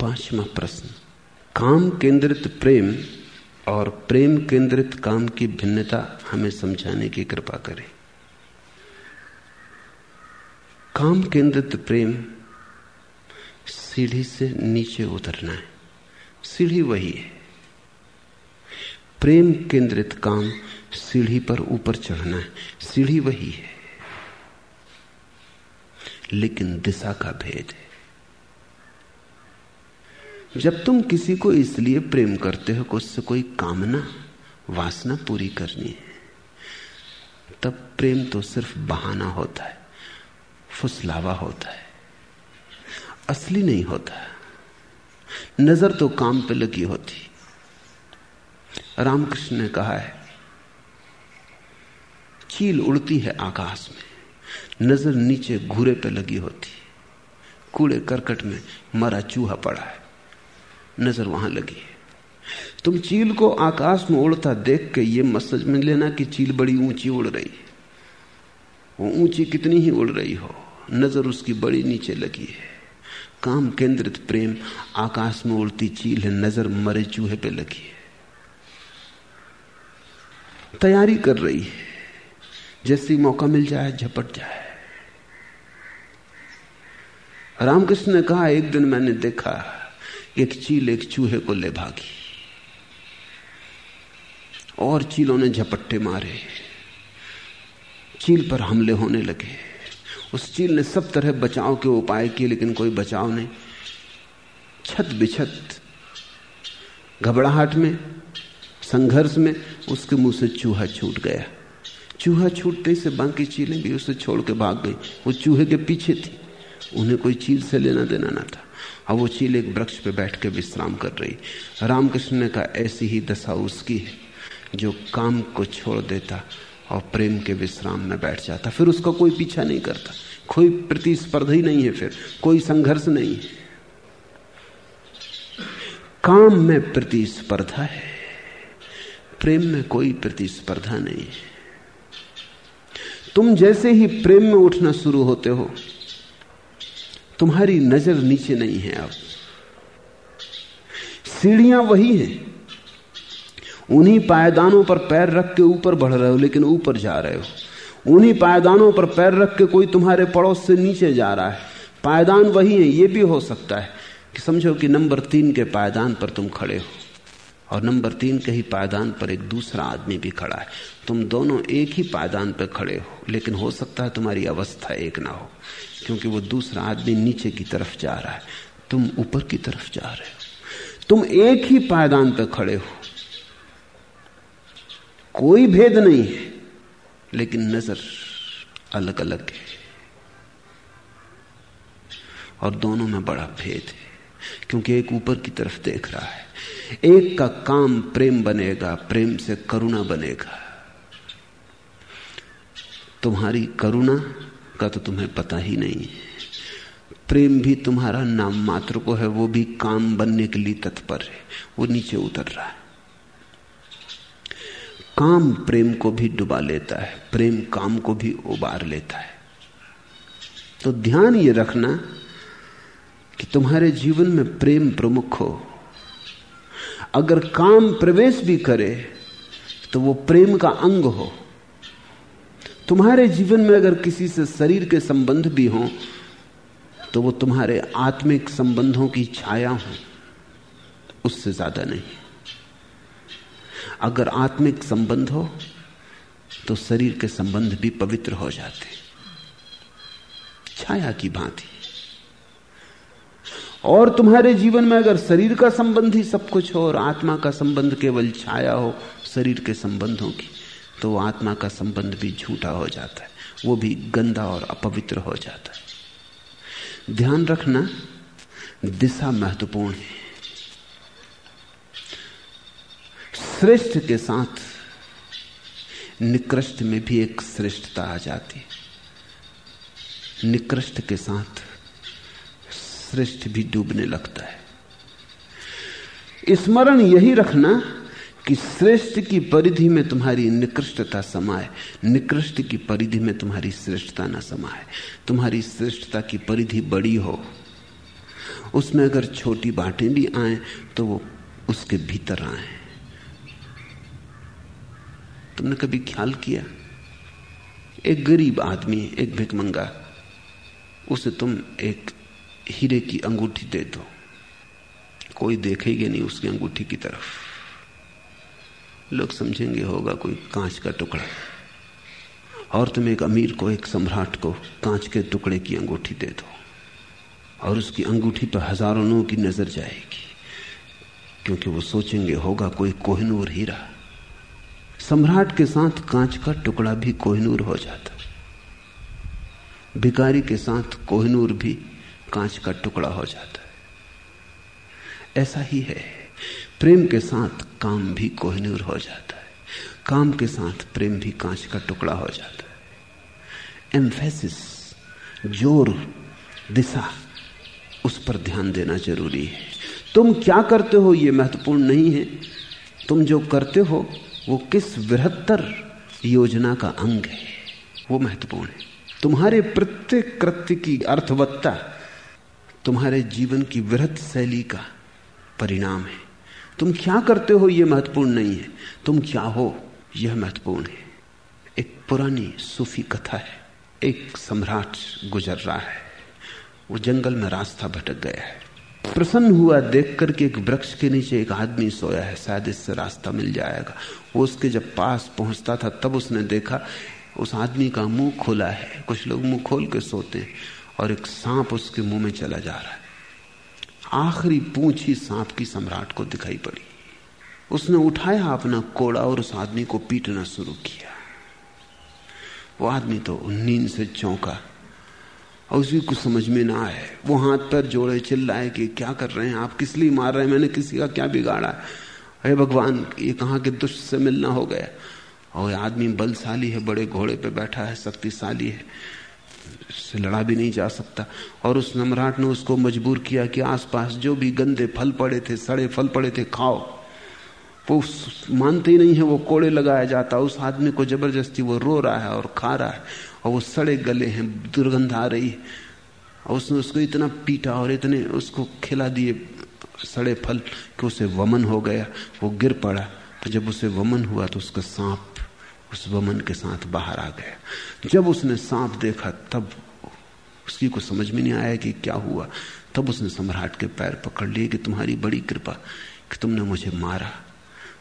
पांचवा प्रश्न। काम केंद्रित प्रेम और प्रेम केंद्रित काम की भिन्नता हमें समझाने की कृपा करें। काम केंद्रित प्रेम सीढ़ी से नीचे उतरना है। सीढ़ी वही है। प्रेम केंद्रित काम सीढ़ी पर ऊपर चढ़ना है। सीढ़ी वही है। लेकिन दिशा का भेद है। जब तुम किसी को इसलिए प्रेम करते हो कि उससे कोई कामना, वासना पूरी करनी है, तब प्रेम तो सिर्फ़ बहाना होता है, फुसलावा होता है, असली नहीं होता। नज़र तो काम पे लगी होती। रामकृष्ण ने कहा है, चील उड़ती है आकाश में, नज़र नीचे घूरे पे लगी होती। कूड़े करकट में मरा चूहा पड़ा है, नज़र वहाँ लगी है। तुम चील को आकाश में उड़ता देख के ये मत में लेना कि चील बड़ी ऊँची उड़ रही है। वो ऊँची कितनी ही उड़ रही हो, नज़र उसकी बड़ी नीचे लगी है। काम केंद्रित प्रेम आकाश में उड़ती चील है, नज़र मरे चूहे पे लगी है। तैयारी कर रही है, जैसी मौका मिल जाए, झपट जाए। रामकृष्ण ने कहा, एक दिन मैंने देखा, एक चील एक चूहे को ले भागी। और चीलों ने झपट्टे मारे। चील पर हमले होने लगे। उस चील ने सब तरह बचाव के उपाय किए, लेकिन कोई बचाव नहीं। छत बिछत, घबराहट में, संघर्ष में, उसके मुँह से चूहा छूट गया। चूहा छूटते से बाकी चीलें भी उसे छोड़ के भाग गई। वो चूहे के पीछे थी। उन्हें कोई चील से लेना देना ना था। अब वो चील एक वृक्ष पे बैठ के विश्राम कर रही। रामकृष्ण ने कहा, ऐसी ही दशा उसकी है, जो काम को छोड़ देता और प्रेम के विश्राम में बैठ जाता। फिर उसका कोई पीछा नहीं करता। कोई प्रतिस्पर्धा ही नहीं है फिर। कोई संघर्ष नहीं है। काम में प्रतिस्पर्धा है। प्रेम में कोई प्रतिस्पर्धा नहीं है। तुम जैसे ही प्रेम में उठना शुरू होते हो, तुम्हारी नज़र नीचे नहीं है अब। सीढ़ियाँ वही हैं। उन्हीं पायदानों पर पैर रख के ऊपर बढ़ रहे हो, लेकिन ऊपर जा रहे हो। उन्हीं पायदानों पर पैर रख के कोई तुम्हारे पड़ोस से नीचे जा रहा है। पायदान वही है, ये भी हो सकता है कि समझो कि नंबर तीन के पायदान पर तुम खड़े हो, और नंबर तीन के ही पायदान पर एक दूसरा आदमी भी खड़ा है। तुम दोनों एक ही पायदान पर खड़े हो, लेकिन हो सकता है तुम्हारी अवस्था एक ना हो, क्योंकि वो दूसरा आदमी नीचे की तरफ़ जा रहा है। तुम ऊपर की तरफ़ जा रहे हो। तुम एक ही पायदान पर खड़े हो कोई भेद नहीं है, लेकिन नज़र अलग अलग है। और दोनों में बड़ा भेद है, क्योंकि एक ऊपर की तरफ़ देख रहा है। एक का काम प्रेम बनेगा, प्रेम से करुणा बनेगा। तुम्हारी करुणा का तो तुम्हें पता ही नहीं है। प्रेम भी तुम्हारा नाम मात्र को है, वो भी काम बनने के लिए तत्पर है, वो नीचे उतर रहा है। काम प्रेम को भी डुबा लेता है, प्रेम काम को भी उबार लेता है। तो ध्यान ये रखना कि तुम्हारे जीवन में प्रेम प्रमुख हो। अगर काम प्रवेश भी करे तो वो प्रेम का अंग हो। तुम्हारे जीवन में अगर किसी से शरीर के संबंध भी हो तो वो तुम्हारे आत्मिक संबंधों की छाया हो, उससे ज़्यादा नहीं। अगर आत्मिक संबंध हो तो शरीर के संबंध भी पवित्र हो जाते। छाया की भांति। और तुम्हारे जीवन में अगर शरीर का संबंध ही सब कुछ हो और आत्मा का संबंध केवल छाया हो शरीर के संबंधों की तो आत्मा का संबंध भी झूठा हो जाता है। वो भी गंदा और अपवित्र हो जाता है। ध्यान रखना, दिशा महत्वपूर्ण है। श्रेष्ठ के साथ निकृष्ट में भी एक श्रेष्ठता आ जाती है। निकृष्ट के साथ श्रेष्ठ भी डूबने लगता है। स्मरण यही रखना कि श्रेष्ठ की परिधि में तुम्हारी निकृष्टता समाए निकृष्ट की परिधि में तुम्हारी श्रेष्ठता ना समाए तुम्हारी श्रेष्ठता की परिधि बड़ी हो, उसमें अगर छोटी बातें भी आए तो वो उसके भीतर आए। तुमने कभी ख्याल किया? एक गरीब आदमी, एक भिकमंगा, उसे तुम एक हीरे की अंगूठी दे दो। कोई देखेगा नहीं उसकी अंगूठी की तरफ़। लोग समझेंगे होगा कोई कांच का टुकड़ा। और तुम एक अमीर को, एक सम्राट को कांच के टुकड़े की अंगूठी दे दो। और उसकी अंगूठी पर हज़ारों लोगों की नज़र जाएगी, क्योंकि वो सोचेंगे होगा कोई कोहिनूर हीरा। सम्राट के साथ कांच का टुकड़ा भी कोहिनूर हो जाता। भिकारी के साथ कोहिनूर भी कांच का टुकड़ा हो जाता है। ऐसा ही है। प्रेम के साथ काम भी कोहिनूर हो जाता है। काम के साथ प्रेम भी कांच का टुकड़ा हो जाता है। एम्फेसिस, ज़ोर, दिशा, उस पर ध्यान देना ज़रूरी है। तुम क्या करते हो यह महत्वपूर्ण नहीं है। तुम जो करते हो वो किस बृहत्तर योजना का अंग है? वो महत्वपूर्ण है। तुम्हारे प्रत्येक कृत्य की अर्थवत्ता, तुम्हारे जीवन की वृहत शैली का परिणाम है। तुम क्या करते हो यह महत्वपूर्ण नहीं है। तुम क्या हो, यह महत्वपूर्ण है। एक पुरानी सूफी कथा है। एक सम्राट गुजर रहा है। वो जंगल में रास्ता भटक गया है। प्रसन्न हुआ देख करके एक वृक्ष के नीचे एक आदमी सोया है। शायद इससे रास्ता मिल जाएगा। वो उसके जब पास पहुँचता था, तब उसने देखा, उस आदमी का मुँह खुला है। कुछ लोग मुँह खोल के सोते हैं और एक सांप उसके मुँह में चला जा रहा है। आखिरी पूछ ही सांप की सम्राट को दिखाई पड़ी। उसने उठाया अपना कोड़ा और उस आदमी को पीटना शुरू किया। वो आदमी तो नींद से चौंका। और उसी को समझ में ना आए। वो हाथ पर जोड़े चिल्लाए कि क्या कर रहे हैं आप? किस लिए मार रहे हैं? मैंने किसी का क्या बिगाड़ा? है भगवान, ये कहा कि दुष्ट से मिलना हो गया? और आदमी बलशाली है, बड़े घोड़े पे बैठा है, शक्तिशाली है। से लड़ा भी नहीं जा सकता। और उस नमराट ने उसको मजबूर किया कि आसपास जो भी गंदे फल पड़े थे, सड़े फल पड़े थे, खाओ। वो मानते ही नहीं है वो कोड़े लगाया जाता। उस आदमी को ज़बरदस्ती वो रो रहा है और खा रहा है। और वो सड़े गले हैं, दुर्गंध आ रही और उसने उसको इतना पीटा और इतने उसको खिला दिए सड़े फल कि उसे वमन हो गया, वो गिर पड़ा। तो जब उसे वमन हुआ तो उसका सांप उस वमन के साथ बाहर आ गया। जब उसने सांप देखा तब उसकी को समझ में नहीं आया कि क्या हुआ। तब उसने सम्राट के पैर पकड़ लिए कि तुम्हारी बड़ी कृपा कि तुमने मुझे मारा।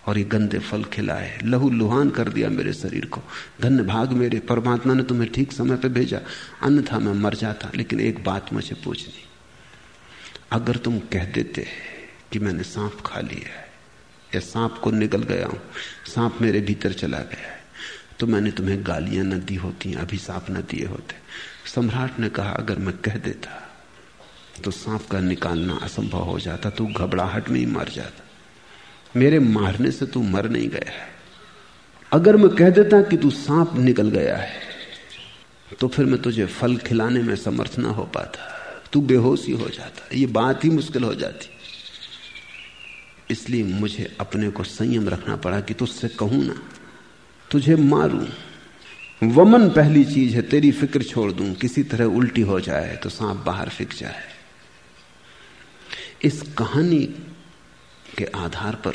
और ये गंदे फल खिलाए लहू लुहान कर दिया मेरे शरीर को। धन्य भाग मेरे। परमात्मा ने तुम्हें ठीक समय पे भेजा। अन्यथा मैं मर जाता। लेकिन एक बात मुझे पूछनी। अगर तुम कह देते कि मैंने सांप खा लिया है, या सांप को निकल गया हूँ, सांप मेरे भीतर चला गया है तो मैंने तुम्हें गालियाँ न दी होती, अभिशाप न दिए होते। सम्राट ने कहा, अगर मैं कह देता तो सांप का निकालना असंभव हो जाता तो घबराहट में ही मर जाता। मेरे मारने से तू मर नहीं गया अगर मैं कह देता कि तू सांप निकल गया है तो फिर मैं तुझे फल खिलाने में समर्थ ना हो पाता। तू बेहोश ही हो जाता। ये बात ही मुश्किल हो जाती। इसलिए मुझे अपने को संयम रखना पड़ा कि तुझसे कहूँ ना, तुझे मारूं। वमन पहली चीज़ है, तेरी फ़िक्र छोड़ दूँ। किसी तरह उल्टी हो जाए तो सांप बाहर फिक जाए। इस कहानी के आधार पर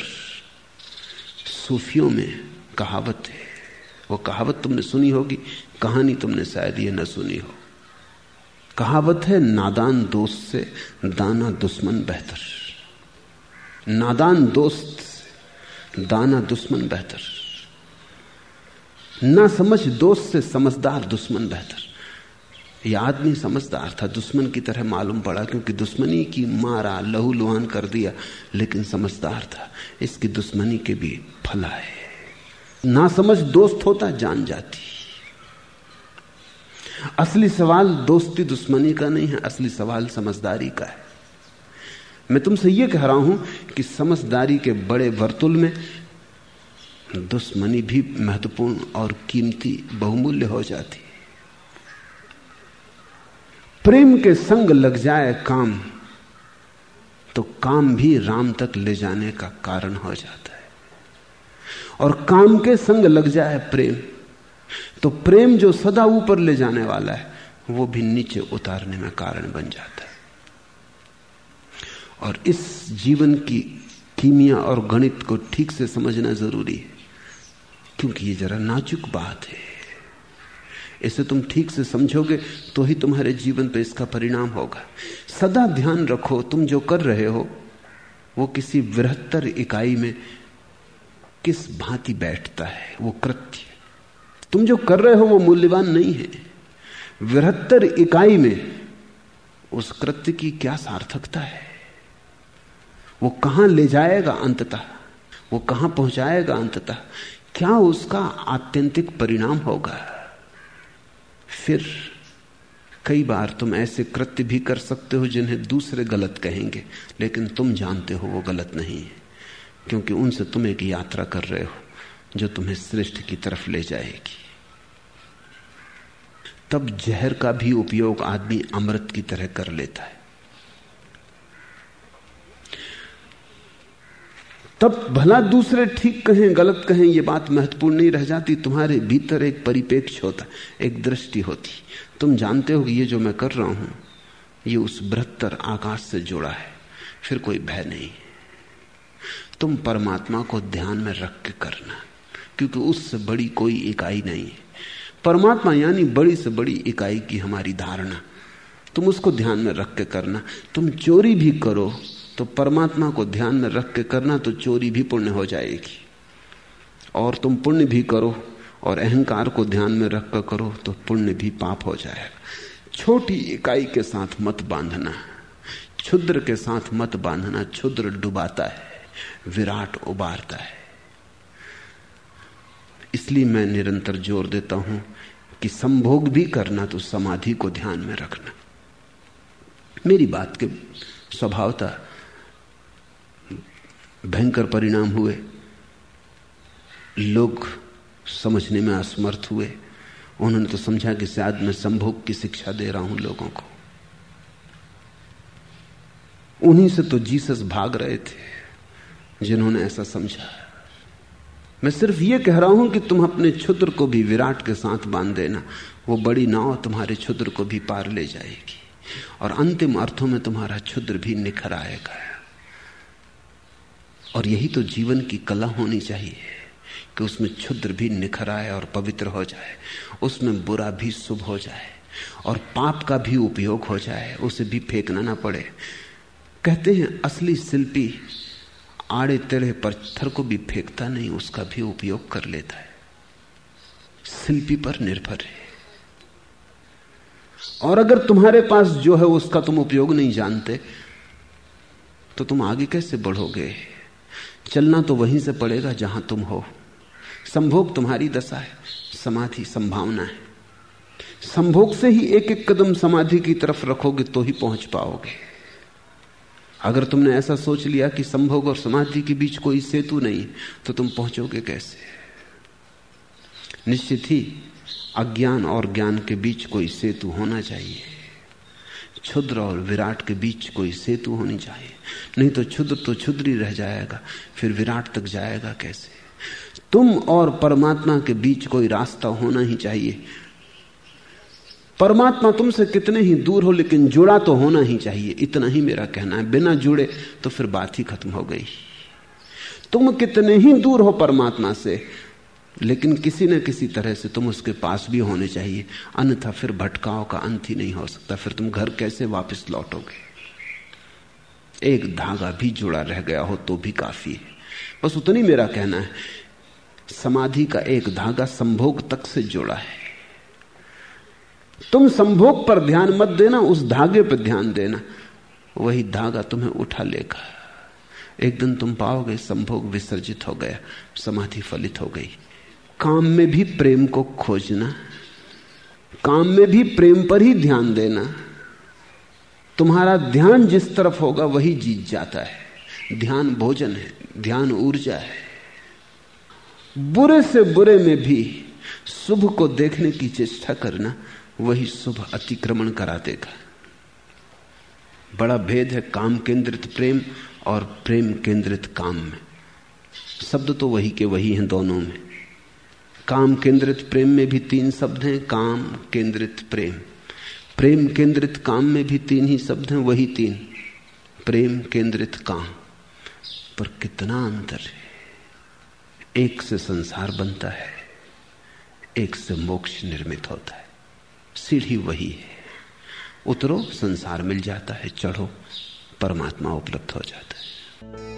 सूफियों में कहावत है। वो कहावत तुमने सुनी होगी, कहानी तुमने शायद ये न सुनी हो। कहावत है, नादान दोस्त से दाना दुश्मन बेहतर। नादान दोस्त दाना दुश्मन बेहतर। ना समझ दोस्त से समझदार दुश्मन बेहतर। यह आदमी समझदार था, दुश्मन की तरह मालूम पड़ा, क्योंकि दुश्मनी की मारा, लहू लुहान कर दिया, लेकिन समझदार था। इसकी दुश्मनी के भी फला है ना समझ दोस्त होता, जान जाती। असली सवाल दोस्ती दुश्मनी का नहीं है, असली सवाल समझदारी का है। मैं तुमसे यह कह रहा हूँ कि समझदारी के बड़े वर्तुल में दुश्मनी भी महत्वपूर्ण और कीमती, बहुमूल्य हो जाती। प्रेम के संग लग जाए काम तो काम भी राम तक ले जाने का कारण हो जाता है। और काम के संग लग जाए प्रेम तो प्रेम जो सदा ऊपर ले जाने वाला है, वो भी नीचे उतारने में कारण बन जाता है। और इस जीवन की कीमिया और गणित को ठीक से समझना ज़रूरी है, क्योंकि ये जरा नाजुक बात है। इसे तुम ठीक से समझोगे तो ही तुम्हारे जीवन पर इसका परिणाम होगा। सदा ध्यान रखो, तुम जो कर रहे हो, वो किसी बृहत्तर इकाई में किस भांति बैठता है, वो कृत्य। तुम जो कर रहे हो, वो मूल्यवान नहीं है। बृहत्तर इकाई में उस कृत्य की क्या सार्थकता है? वो कहाँ ले जाएगा अंततः? वो कहाँ पहुंचाएगा अंततः? क्या उसका आत्यंतिक परिणाम होगा? फिर कई बार तुम ऐसे कृत्य भी कर सकते हो जिन्हें दूसरे गलत कहेंगे, लेकिन तुम जानते हो वो गलत नहीं है, क्योंकि उनसे तुम एक यात्रा कर रहे हो जो तुम्हें श्रेष्ठ की तरफ़ ले जाएगी। तब जहर का भी उपयोग आदमी अमृत की तरह कर लेता है। तब भला दूसरे ठीक कहें, गलत कहें, ये बात महत्वपूर्ण नहीं रह जाती। तुम्हारे भीतर एक परिपेक्ष होता, एक दृष्टि होती। तुम जानते हो कि ये जो मैं कर रहा हूँ, ये उस बृहत्तर आकाश से जुड़ा है। फिर कोई भय नहीं। तुम परमात्मा को ध्यान में रख के करना, क्योंकि उससे बड़ी कोई इकाई नहीं है। परमात्मा यानी बड़ी से बड़ी इकाई की हमारी धारणा। तुम उसको ध्यान में रख के करना। तुम चोरी भी करो तो परमात्मा को ध्यान में रख के करना तो चोरी भी पुण्य हो जाएगी। और तुम पुण्य भी करो और अहंकार को ध्यान में रख कर करो तो पुण्य भी पाप हो जाएगा। छोटी इकाई के साथ मत बांधना, क्षुद्र के साथ मत बांधना, क्षुद्र डुबाता है, विराट उबारता है। इसलिए मैं निरंतर ज़ोर देता हूँ कि संभोग भी करना तो समाधि को ध्यान में रखना। मेरी बात के स्वभावता भयंकर परिणाम हुए। लोग समझने में असमर्थ हुए। उन्होंने तो समझा कि शायद मैं संभोग की शिक्षा दे रहा हूँ लोगों को। उन्हीं से तो जीसस भाग रहे थे, जिन्होंने ऐसा समझा। मैं सिर्फ़ ये कह रहा हूँ कि तुम अपने क्षुद्र को भी विराट के साथ बाँध देना। वो बड़ी नाव तुम्हारे क्षुद्र को भी पार ले जाएगी। और अंतिम अर्थों में तुम्हारा क्षुद्र भी निखर आएगा। और यही तो जीवन की कला होनी चाहिए कि उसमें क्षुद्र भी निखर आए और पवित्र हो जाए, उसमें बुरा भी शुभ हो जाए और पाप का भी उपयोग हो जाए, उसे भी फेंकना ना पड़े। कहते हैं, असली शिल्पी आड़े तेड़े पत्थर को भी फेंकता नहीं, उसका भी उपयोग कर लेता है। शिल्पी पर निर्भर है। और अगर तुम्हारे पास जो है, उसका तुम उपयोग नहीं जानते तो तुम आगे कैसे बढ़ोगे? चलना तो वहीं से पड़ेगा जहाँ तुम हो। संभोग तुम्हारी दशा है, समाधि संभावना है। संभोग से ही एक एक कदम समाधि की तरफ़ रखोगे तो ही पहुँच पाओगे। अगर तुमने ऐसा सोच लिया कि संभोग और समाधि के बीच कोई सेतु नहीं तो तुम पहुंचोगे कैसे? निश्चित ही अज्ञान और ज्ञान के बीच कोई सेतु होना चाहिए। क्षुद्र और विराट के बीच कोई सेतु होनी चाहिए। नहीं तो क्षुद्र तो ही रह जाएगा, फिर विराट तक जाएगा कैसे? तुम और परमात्मा के बीच कोई रास्ता होना ही चाहिए। परमात्मा तुमसे कितने ही दूर हो, लेकिन जुड़ा तो होना ही चाहिए। इतना ही मेरा कहना है। बिना जुड़े तो फिर बात ही खत्म हो गई। तुम कितने ही दूर हो परमात्मा से, लेकिन किसी न किसी तरह से तुम उसके पास भी होने चाहिए। अन्यथा फिर भटकाव का अंत ही नहीं हो सकता। फिर तुम घर कैसे वापस लौटोगे? एक धागा भी जुड़ा रह गया हो तो भी काफ़ी है। बस उतनी मेरा कहना है, समाधि का एक धागा संभोग तक से जुड़ा है। तुम संभोग पर ध्यान मत देना, उस धागे पर ध्यान देना। वही धागा तुम्हें उठा लेगा। एक दिन तुम पाओगे संभोग विसर्जित हो गया, समाधि फलित हो गई। काम में भी प्रेम को खोजना, काम में भी प्रेम पर ही ध्यान देना। तुम्हारा ध्यान जिस तरफ़ होगा वही जीत जाता है। ध्यान भोजन है, ध्यान ऊर्जा है। बुरे से बुरे में भी शुभ को देखने की चेष्टा करना वही शुभ अतिक्रमण करा देगा। बड़ा भेद है काम केंद्रित प्रेम और प्रेम केंद्रित काम में। शब्द तो वही के वही हैं दोनों में। काम केंद्रित प्रेम में भी तीन शब्द हैं, काम केंद्रित प्रेम। प्रेम केंद्रित काम में भी तीन ही शब्द हैं, वही तीन। प्रेम केंद्रित काम पर कितना अंतर है? एक से संसार बनता है, एक से मोक्ष निर्मित होता है। सीढ़ी वही है। उतरो, संसार मिल जाता है, चढ़ो, परमात्मा उपलब्ध हो जाता है।